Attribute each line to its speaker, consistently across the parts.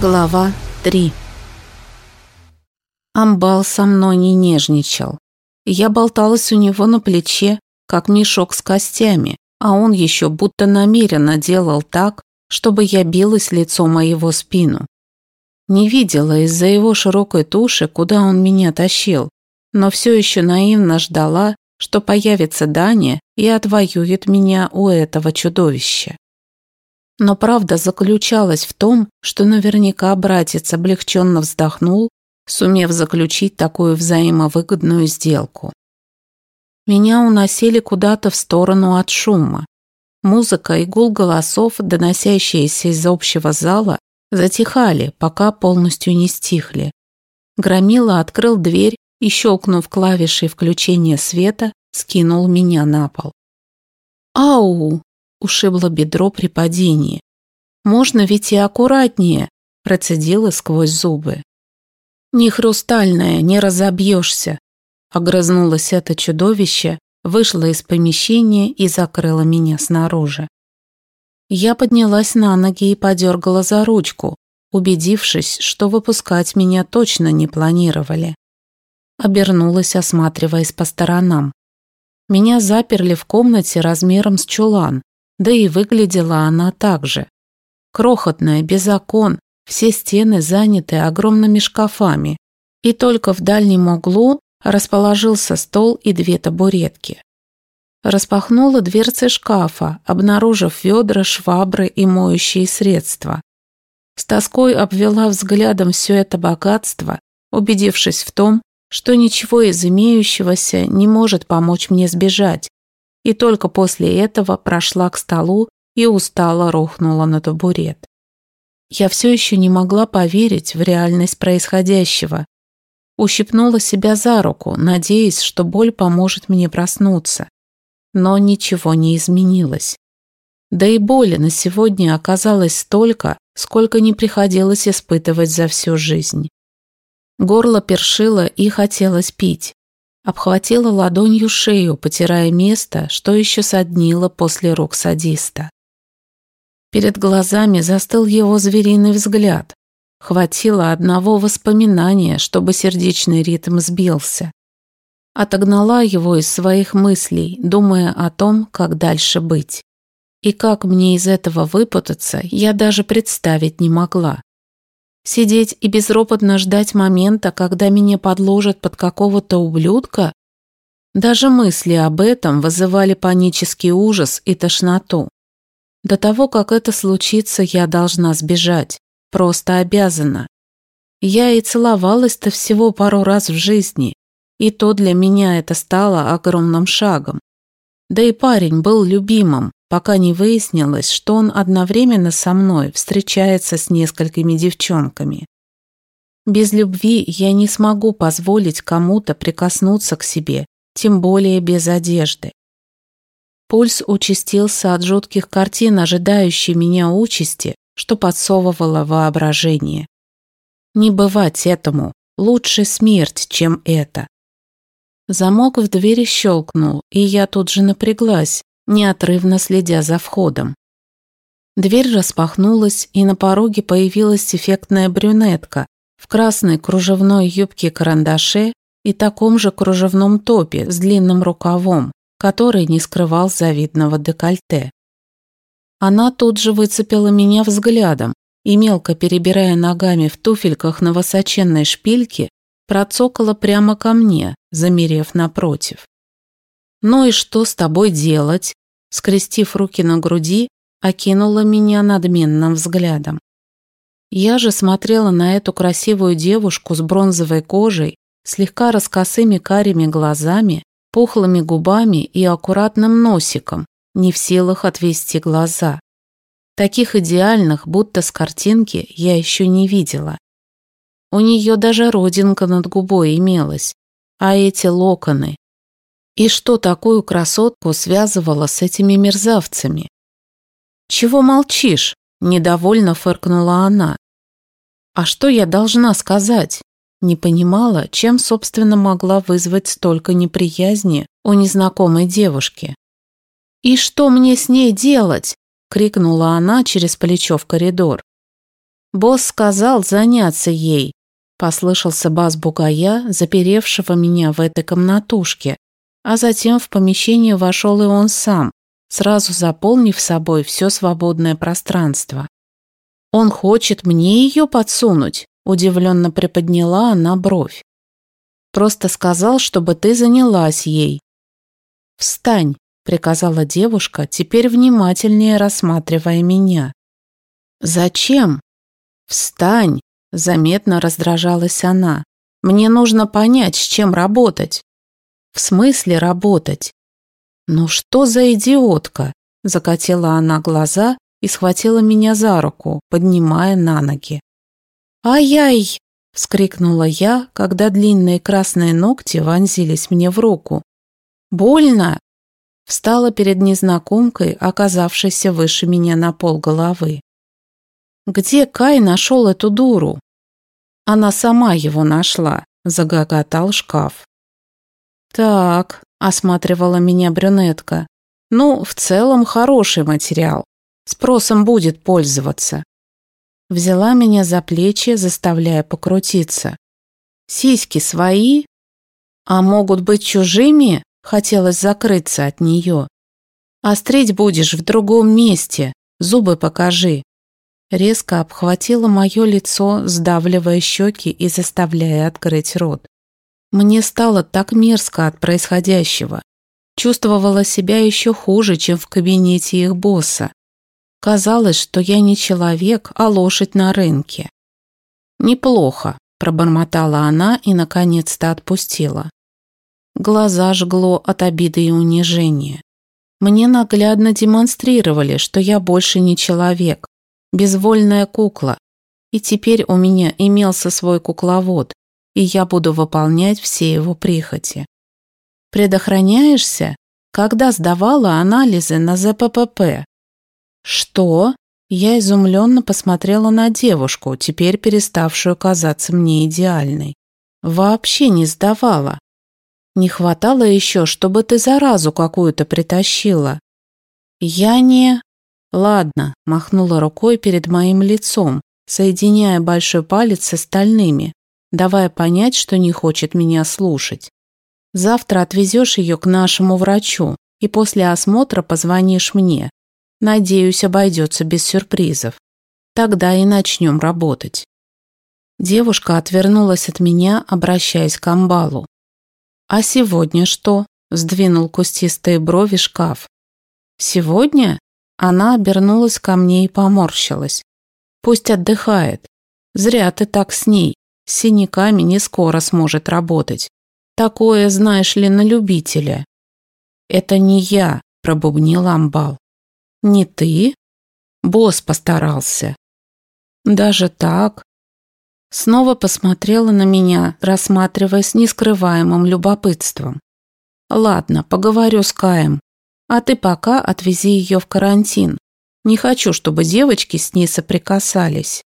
Speaker 1: Глава 3 Амбал со мной не нежничал. Я болталась у него на плече, как мешок с костями, а он еще будто намеренно делал так, чтобы я билась лицом о его спину. Не видела из-за его широкой туши, куда он меня тащил, но все еще наивно ждала, что появится Даня и отвоюет меня у этого чудовища. Но правда заключалась в том, что наверняка братец облегченно вздохнул, сумев заключить такую взаимовыгодную сделку. Меня уносили куда-то в сторону от шума. Музыка и гул голосов, доносящиеся из общего зала, затихали, пока полностью не стихли. Громила открыл дверь и, щелкнув клавишей включения света, скинул меня на пол. «Ау!» Ушибло бедро при падении. «Можно ведь и аккуратнее», – процедила сквозь зубы. «Не хрустальная, не разобьешься», – огрызнулось это чудовище, вышло из помещения и закрыло меня снаружи. Я поднялась на ноги и подергала за ручку, убедившись, что выпускать меня точно не планировали. Обернулась, осматриваясь по сторонам. Меня заперли в комнате размером с чулан, да и выглядела она так же. Крохотная, без окон, все стены заняты огромными шкафами, и только в дальнем углу расположился стол и две табуретки. Распахнула дверцы шкафа, обнаружив ведра, швабры и моющие средства. С тоской обвела взглядом все это богатство, убедившись в том, что ничего из имеющегося не может помочь мне сбежать, и только после этого прошла к столу и устало рухнула на табурет. Я все еще не могла поверить в реальность происходящего. Ущипнула себя за руку, надеясь, что боль поможет мне проснуться. Но ничего не изменилось. Да и боли на сегодня оказалось столько, сколько не приходилось испытывать за всю жизнь. Горло першило и хотелось пить обхватила ладонью шею, потирая место, что еще соднило после рук садиста. Перед глазами застыл его звериный взгляд. Хватило одного воспоминания, чтобы сердечный ритм сбился. Отогнала его из своих мыслей, думая о том, как дальше быть. И как мне из этого выпутаться, я даже представить не могла. Сидеть и безропотно ждать момента, когда меня подложат под какого-то ублюдка? Даже мысли об этом вызывали панический ужас и тошноту. До того, как это случится, я должна сбежать. Просто обязана. Я и целовалась-то всего пару раз в жизни, и то для меня это стало огромным шагом. Да и парень был любимым, пока не выяснилось, что он одновременно со мной встречается с несколькими девчонками. Без любви я не смогу позволить кому-то прикоснуться к себе, тем более без одежды. Пульс участился от жутких картин, ожидающей меня участи, что подсовывало воображение. Не бывать этому, лучше смерть, чем это. Замок в двери щелкнул, и я тут же напряглась, неотрывно следя за входом. Дверь распахнулась, и на пороге появилась эффектная брюнетка в красной кружевной юбке-карандаше и таком же кружевном топе с длинным рукавом, который не скрывал завидного декольте. Она тут же выцепила меня взглядом и, мелко перебирая ногами в туфельках на высоченной шпильке, процокала прямо ко мне, замерев напротив. «Ну и что с тобой делать?» Скрестив руки на груди, окинула меня надменным взглядом. Я же смотрела на эту красивую девушку с бронзовой кожей, слегка раскосыми карими глазами, пухлыми губами и аккуратным носиком, не в силах отвести глаза. Таких идеальных, будто с картинки, я еще не видела. У нее даже родинка над губой имелась, а эти локоны, и что такую красотку связывало с этими мерзавцами? «Чего молчишь?» – недовольно фыркнула она. «А что я должна сказать?» Не понимала, чем, собственно, могла вызвать столько неприязни у незнакомой девушки. «И что мне с ней делать?» – крикнула она через плечо в коридор. Босс сказал заняться ей. Послышался бас бугая, заперевшего меня в этой комнатушке, а затем в помещение вошел и он сам, сразу заполнив собой все свободное пространство. «Он хочет мне ее подсунуть?» – удивленно приподняла она бровь. «Просто сказал, чтобы ты занялась ей». «Встань», – приказала девушка, теперь внимательнее рассматривая меня. «Зачем?» «Встань!» – заметно раздражалась она. «Мне нужно понять, с чем работать». «В смысле работать?» «Ну что за идиотка?» – закатила она глаза и схватила меня за руку, поднимая на ноги. «Ай-яй!» – вскрикнула я, когда длинные красные ногти вонзились мне в руку. «Больно!» Встала перед незнакомкой, оказавшейся выше меня на пол головы. Где Кай нашел эту дуру? Она сама его нашла, загоготал шкаф. Так, осматривала меня брюнетка. Ну, в целом хороший материал. Спросом будет пользоваться. Взяла меня за плечи, заставляя покрутиться. Сиськи свои? А могут быть чужими? Хотелось закрыться от нее. Острить будешь в другом месте. Зубы покажи резко обхватила мое лицо, сдавливая щеки и заставляя открыть рот. Мне стало так мерзко от происходящего. Чувствовала себя еще хуже, чем в кабинете их босса. Казалось, что я не человек, а лошадь на рынке. «Неплохо», – пробормотала она и наконец-то отпустила. Глаза жгло от обиды и унижения. Мне наглядно демонстрировали, что я больше не человек, безвольная кукла. И теперь у меня имелся свой кукловод, и я буду выполнять все его прихоти. Предохраняешься? Когда сдавала анализы на ЗППП? Что? Я изумленно посмотрела на девушку, теперь переставшую казаться мне идеальной. Вообще не сдавала. Не хватало еще, чтобы ты заразу какую-то притащила. Я не... «Ладно», – махнула рукой перед моим лицом, соединяя большой палец с остальными, давая понять, что не хочет меня слушать. «Завтра отвезешь ее к нашему врачу, и после осмотра позвонишь мне. Надеюсь, обойдется без сюрпризов. Тогда и начнем работать». Девушка отвернулась от меня, обращаясь к амбалу. «А сегодня что?» – сдвинул кустистые брови шкаф. «Сегодня?» Она обернулась ко мне и поморщилась. Пусть отдыхает. Зря ты так с ней. С синяками не скоро сможет работать. Такое, знаешь ли, на любителя. Это не я, пробубнил Амбал. Не ты? Босс постарался. Даже так? Снова посмотрела на меня, рассматривая с нескрываемым любопытством. Ладно, поговорю с Каем. А ты пока отвези ее в карантин. Не хочу, чтобы девочки с ней соприкасались».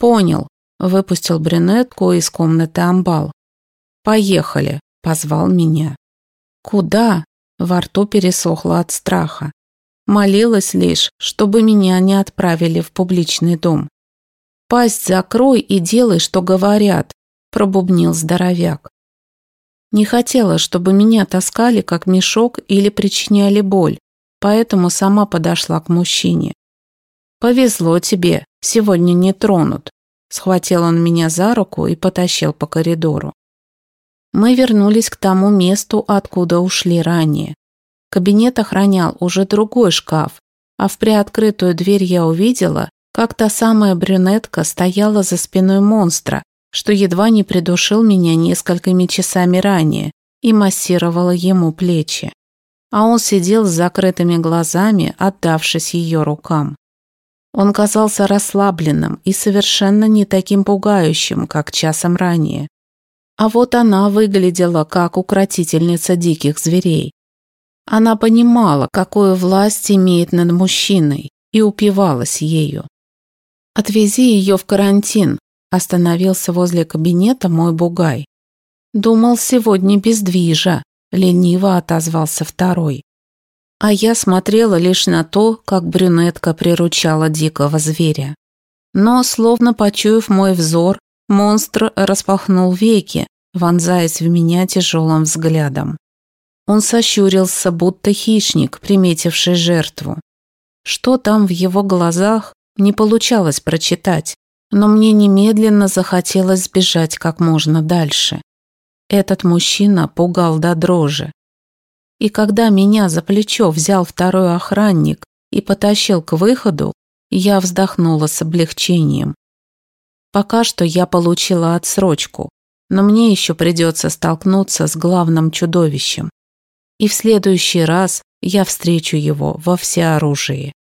Speaker 1: «Понял», – выпустил брюнетку из комнаты амбал. «Поехали», – позвал меня. «Куда?» – во рту пересохло от страха. Молилась лишь, чтобы меня не отправили в публичный дом. «Пасть закрой и делай, что говорят», – пробубнил здоровяк. Не хотела, чтобы меня таскали как мешок или причиняли боль, поэтому сама подошла к мужчине. «Повезло тебе, сегодня не тронут», – схватил он меня за руку и потащил по коридору. Мы вернулись к тому месту, откуда ушли ранее. Кабинет охранял уже другой шкаф, а в приоткрытую дверь я увидела, как та самая брюнетка стояла за спиной монстра, что едва не придушил меня несколькими часами ранее и массировала ему плечи. А он сидел с закрытыми глазами, отдавшись ее рукам. Он казался расслабленным и совершенно не таким пугающим, как часом ранее. А вот она выглядела как укротительница диких зверей. Она понимала, какую власть имеет над мужчиной, и упивалась ею. «Отвези ее в карантин», Остановился возле кабинета мой бугай. «Думал, сегодня без движа», – лениво отозвался второй. А я смотрела лишь на то, как брюнетка приручала дикого зверя. Но, словно почуяв мой взор, монстр распахнул веки, вонзаясь в меня тяжелым взглядом. Он сощурился, будто хищник, приметивший жертву. Что там в его глазах, не получалось прочитать, но мне немедленно захотелось сбежать как можно дальше. Этот мужчина пугал до дрожи. И когда меня за плечо взял второй охранник и потащил к выходу, я вздохнула с облегчением. Пока что я получила отсрочку, но мне еще придется столкнуться с главным чудовищем. И в следующий раз я встречу его во всеоружии.